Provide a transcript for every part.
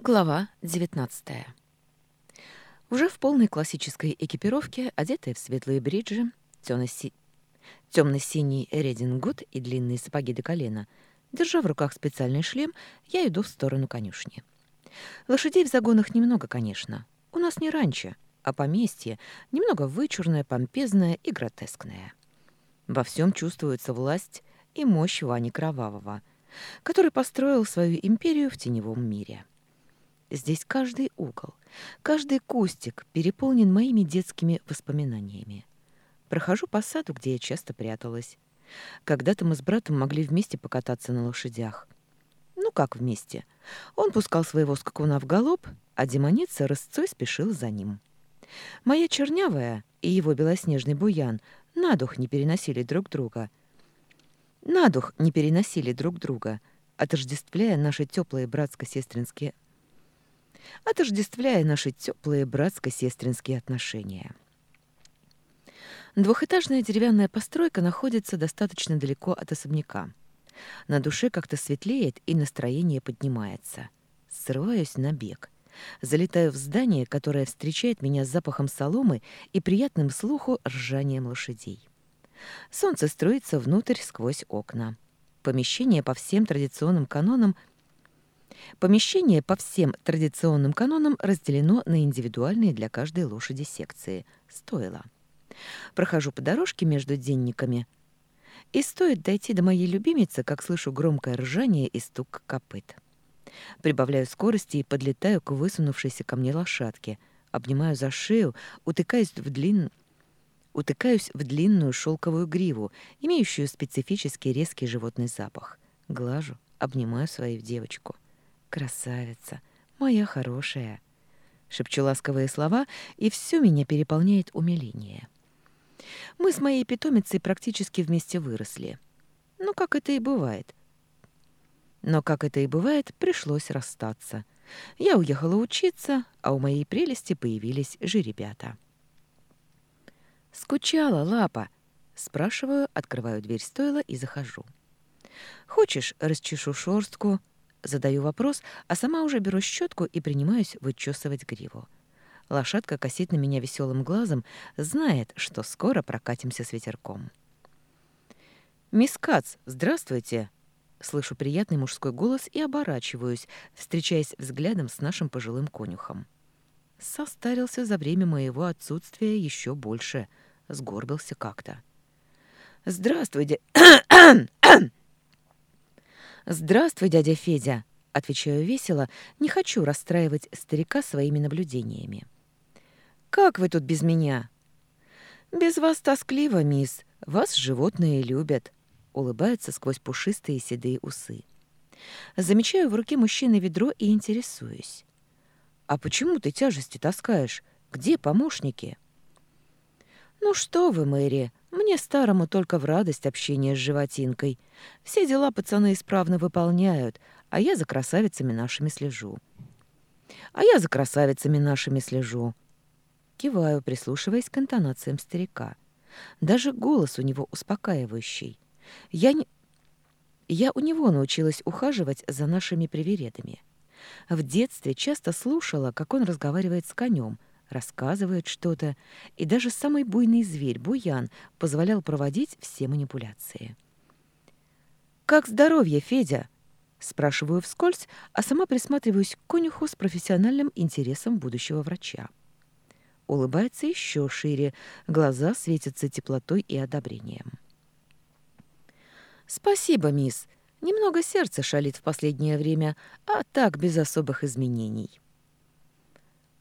Глава 19. Уже в полной классической экипировке, одетая в светлые бриджи, темно-синий редингут и длинные сапоги до колена, держа в руках специальный шлем, я иду в сторону конюшни. Лошадей в загонах немного, конечно. У нас не раньше, а поместье немного вычурное, помпезное и гротескное. Во всем чувствуется власть и мощь Вани Кровавого, который построил свою империю в теневом мире. — Здесь каждый угол, каждый кустик переполнен моими детскими воспоминаниями. Прохожу по саду, где я часто пряталась. Когда-то мы с братом могли вместе покататься на лошадях. Ну как вместе? Он пускал своего скакуна в галоп, а демоница рысцой спешил за ним. Моя чернявая и его белоснежный буян на дух не переносили друг друга. На дух не переносили друг друга, отождествляя наши теплые братско-сестринские отождествляя наши теплые братско-сестринские отношения. Двухэтажная деревянная постройка находится достаточно далеко от особняка. На душе как-то светлеет и настроение поднимается. Срываюсь на бег. Залетаю в здание, которое встречает меня с запахом соломы и приятным слуху ржанием лошадей. Солнце струится внутрь сквозь окна. Помещение по всем традиционным канонам Помещение по всем традиционным канонам разделено на индивидуальные для каждой лошади секции. Стоило. Прохожу по дорожке между денниками. И стоит дойти до моей любимицы, как слышу громкое ржание и стук копыт. Прибавляю скорости и подлетаю к высунувшейся ко мне лошадке. Обнимаю за шею, утыкаюсь в длин... утыкаюсь в длинную шелковую гриву, имеющую специфический резкий животный запах. Глажу, обнимаю свою девочку. «Красавица! Моя хорошая!» Шепчу ласковые слова, и все меня переполняет умиление. Мы с моей питомицей практически вместе выросли. Ну, как это и бывает. Но, как это и бывает, пришлось расстаться. Я уехала учиться, а у моей прелести появились жеребята. «Скучала, лапа?» — спрашиваю, открываю дверь стойла и захожу. «Хочешь, расчешу шорстку, Задаю вопрос, а сама уже беру щетку и принимаюсь вычесывать гриву. Лошадка косит на меня веселым глазом, знает, что скоро прокатимся с ветерком. «Мисс Кац, здравствуйте!» Слышу приятный мужской голос и оборачиваюсь, встречаясь взглядом с нашим пожилым конюхом. Состарился за время моего отсутствия еще больше, сгорбился как-то. «Здравствуйте!» «Здравствуй, дядя Федя!» — отвечаю весело, не хочу расстраивать старика своими наблюдениями. «Как вы тут без меня?» «Без вас тоскливо, мисс. Вас животные любят», — улыбается сквозь пушистые седые усы. Замечаю в руке мужчины ведро и интересуюсь. «А почему ты тяжести таскаешь? Где помощники?» «Ну что вы, Мэри, мне старому только в радость общения с животинкой. Все дела пацаны исправно выполняют, а я за красавицами нашими слежу. А я за красавицами нашими слежу. Киваю, прислушиваясь к интонациям старика. Даже голос у него успокаивающий. Я не... Я у него научилась ухаживать за нашими привередами. В детстве часто слушала, как он разговаривает с конем, рассказывает что-то, и даже самый буйный зверь, Буян, позволял проводить все манипуляции. «Как здоровье, Федя?» Спрашиваю вскользь, а сама присматриваюсь к конюху с профессиональным интересом будущего врача. Улыбается еще шире, глаза светятся теплотой и одобрением. «Спасибо, мисс. Немного сердце шалит в последнее время, а так без особых изменений».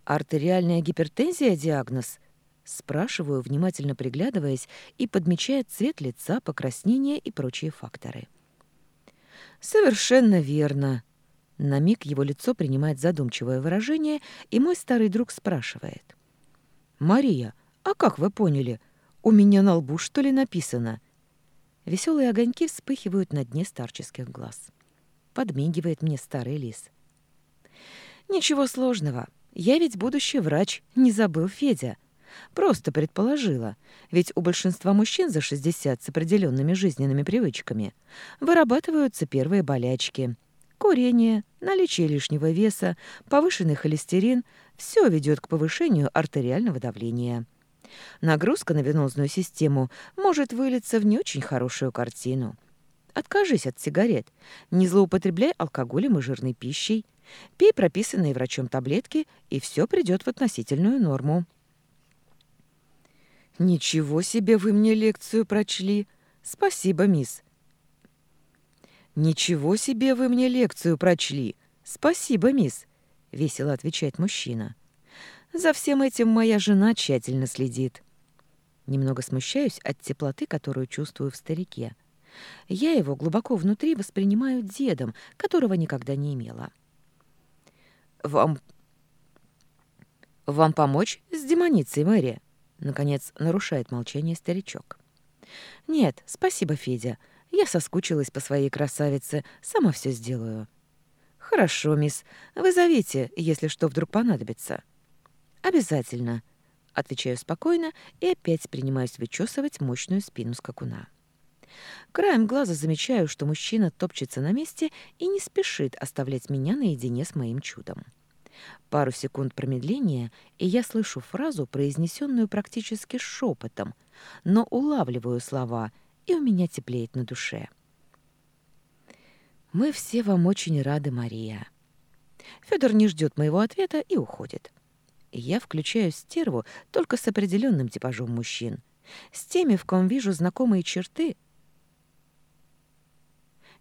Артериальная гипертензия диагноз? Спрашиваю, внимательно приглядываясь и подмечая цвет лица, покраснение и прочие факторы. Совершенно верно. На миг его лицо принимает задумчивое выражение, и мой старый друг спрашивает. «Мария, а как вы поняли? У меня на лбу, что ли, написано?» Веселые огоньки вспыхивают на дне старческих глаз. Подмигивает мне старый лис. «Ничего сложного. Я ведь будущий врач, не забыл Федя. Просто предположила, ведь у большинства мужчин за 60 с определенными жизненными привычками вырабатываются первые болячки. Курение, наличие лишнего веса, повышенный холестерин – все ведет к повышению артериального давления. Нагрузка на венозную систему может вылиться в не очень хорошую картину. Откажись от сигарет, не злоупотребляй алкоголем и жирной пищей – Пей прописанные врачом таблетки, и все придет в относительную норму». «Ничего себе вы мне лекцию прочли! Спасибо, мисс!» «Ничего себе вы мне лекцию прочли! Спасибо, мисс!» — весело отвечает мужчина. «За всем этим моя жена тщательно следит». Немного смущаюсь от теплоты, которую чувствую в старике. Я его глубоко внутри воспринимаю дедом, которого никогда не имела. «Вам... вам помочь с демоницей, Мэри?» Наконец нарушает молчание старичок. «Нет, спасибо, Федя. Я соскучилась по своей красавице, сама все сделаю». «Хорошо, мисс. Вы зовите, если что вдруг понадобится». «Обязательно», — отвечаю спокойно и опять принимаюсь вычесывать мощную спину скакуна. Краем глаза замечаю, что мужчина топчется на месте и не спешит оставлять меня наедине с моим чудом. Пару секунд промедления, и я слышу фразу, произнесенную практически шепотом, но улавливаю слова, и у меня теплеет на душе. «Мы все вам очень рады, Мария». Федор не ждет моего ответа и уходит. Я включаю стерву только с определенным типажом мужчин, с теми, в ком вижу знакомые черты,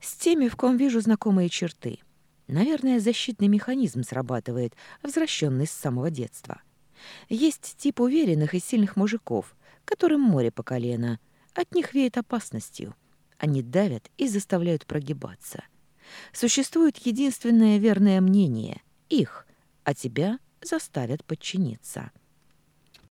с теми, в ком вижу знакомые черты. Наверное, защитный механизм срабатывает, возвращенный с самого детства. Есть тип уверенных и сильных мужиков, которым море по колено. От них веет опасностью. Они давят и заставляют прогибаться. Существует единственное верное мнение — их, а тебя заставят подчиниться.